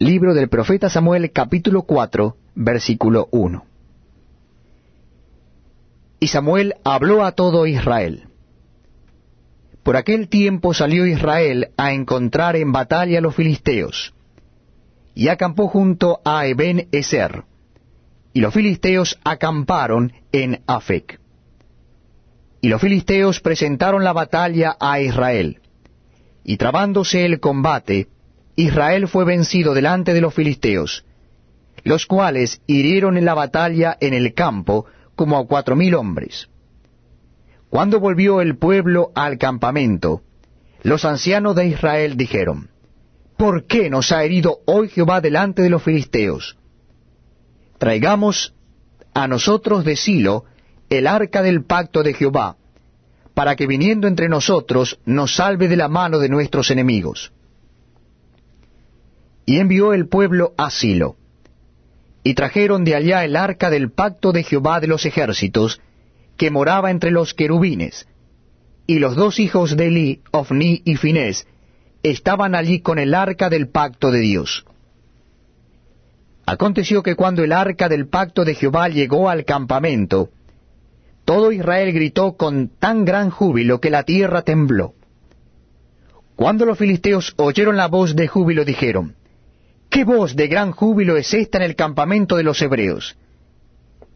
Libro del profeta Samuel capítulo 4, versículo 1. Y Samuel habló a todo Israel. Por aquel tiempo salió Israel a encontrar en batalla a los filisteos, y acampó junto a Eben Eser, y los filisteos acamparon en Afec. Y los filisteos presentaron la batalla a Israel, y trabándose el combate, Israel fue vencido delante de los filisteos, los cuales hirieron en la batalla en el campo como a cuatro mil hombres. Cuando volvió el pueblo al campamento, los ancianos de Israel dijeron, ¿Por qué nos ha herido hoy Jehová delante de los filisteos? Traigamos a nosotros de Silo el arca del pacto de Jehová, para que viniendo entre nosotros nos salve de la mano de nuestros enemigos y envió el pueblo a Silo. Y trajeron de allá el arca del pacto de Jehová de los ejércitos, que moraba entre los querubines. Y los dos hijos de Eli, Ofni y Finés, estaban allí con el arca del pacto de Dios. Aconteció que cuando el arca del pacto de Jehová llegó al campamento, todo Israel gritó con tan gran júbilo que la tierra tembló. Cuando los filisteos oyeron la voz de júbilo, dijeron, ¿Qué voz de gran júbilo es esta en el campamento de los hebreos?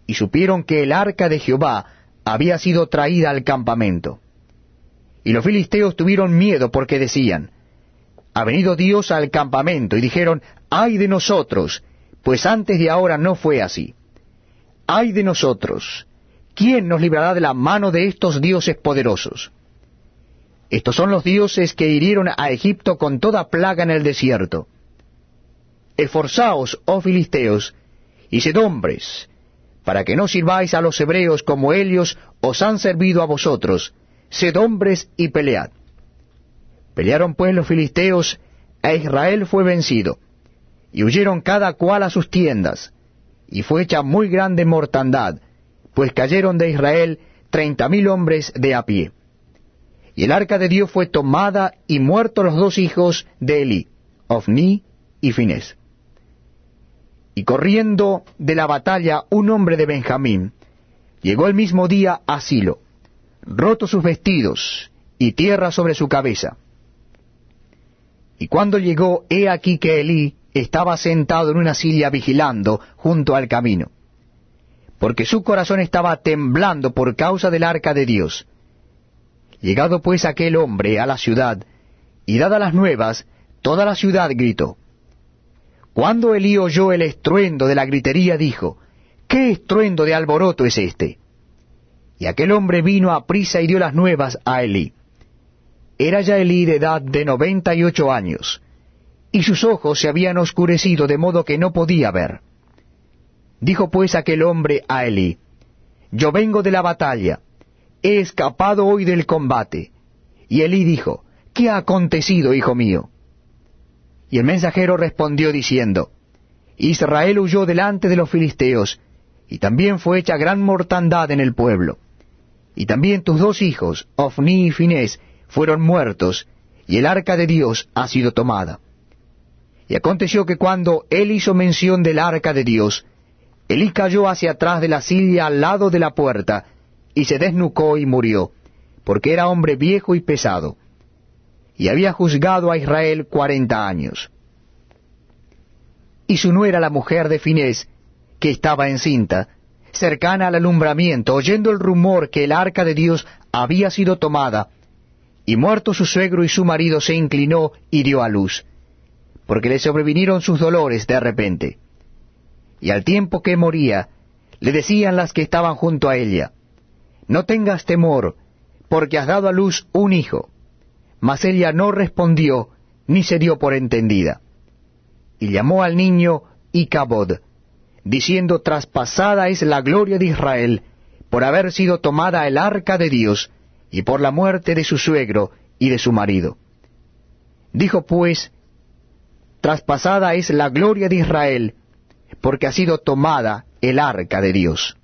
Y supieron que el arca de Jehová había sido traída al campamento. Y los filisteos tuvieron miedo porque decían, Ha venido Dios al campamento, y dijeron, Ay de nosotros, pues antes de ahora no fue así. Ay de nosotros, ¿quién nos librará de la mano de estos dioses poderosos? Estos son los dioses que hirieron a Egipto con toda plaga en el desierto Esforzaos, oh filisteos, y sed hombres, para que no sirváis a los hebreos como ellos os han servido a vosotros, sed hombres y pelead. Pelearon pues los filisteos, e Israel fue vencido, y huyeron cada cual a sus tiendas, y fue hecha muy grande mortandad, pues cayeron de Israel treinta mil hombres de a pie. Y el arca de Dios fue tomada, y muertos los dos hijos de Eli, Ofni y Finés. Y corriendo de la batalla un hombre de Benjamín, llegó el mismo día a Silo, roto sus vestidos y tierra sobre su cabeza. Y cuando llegó, he aquí que Elí estaba sentado en una silla vigilando junto al camino, porque su corazón estaba temblando por causa del arca de Dios. Llegado pues aquel hombre a la ciudad, y dadas las nuevas, toda la ciudad gritó. Cuando Elí oyó el estruendo de la gritería, dijo, ¿Qué estruendo de alboroto es este? Y aquel hombre vino a prisa y dio las nuevas a Elí. Era ya Elí de edad de noventa y ocho años, y sus ojos se habían oscurecido de modo que no podía ver. Dijo pues aquel hombre a Elí, Yo vengo de la batalla, he escapado hoy del combate. Y Elí dijo, ¿Qué ha acontecido, hijo mío? Y el mensajero respondió diciendo, Israel huyó delante de los filisteos, y también fue hecha gran mortandad en el pueblo. Y también tus dos hijos, Ofni y Finés, fueron muertos, y el arca de Dios ha sido tomada. Y aconteció que cuando él hizo mención del arca de Dios, Elí cayó hacia atrás de la silla al lado de la puerta, y se desnucó y murió, porque era hombre viejo y pesado y había juzgado a Israel cuarenta años. Y su nuera la mujer de Finés, que estaba encinta, cercana al alumbramiento, oyendo el rumor que el arca de Dios había sido tomada, y muerto su suegro y su marido se inclinó y dio a luz, porque le sobrevinieron sus dolores de repente. Y al tiempo que moría, le decían las que estaban junto a ella, No tengas temor, porque has dado a luz un hijo mas ella no respondió, ni se dio por entendida. Y llamó al niño Icabod, diciendo, Traspasada es la gloria de Israel, por haber sido tomada el arca de Dios, y por la muerte de su suegro y de su marido. Dijo pues, Traspasada es la gloria de Israel, porque ha sido tomada el arca de Dios.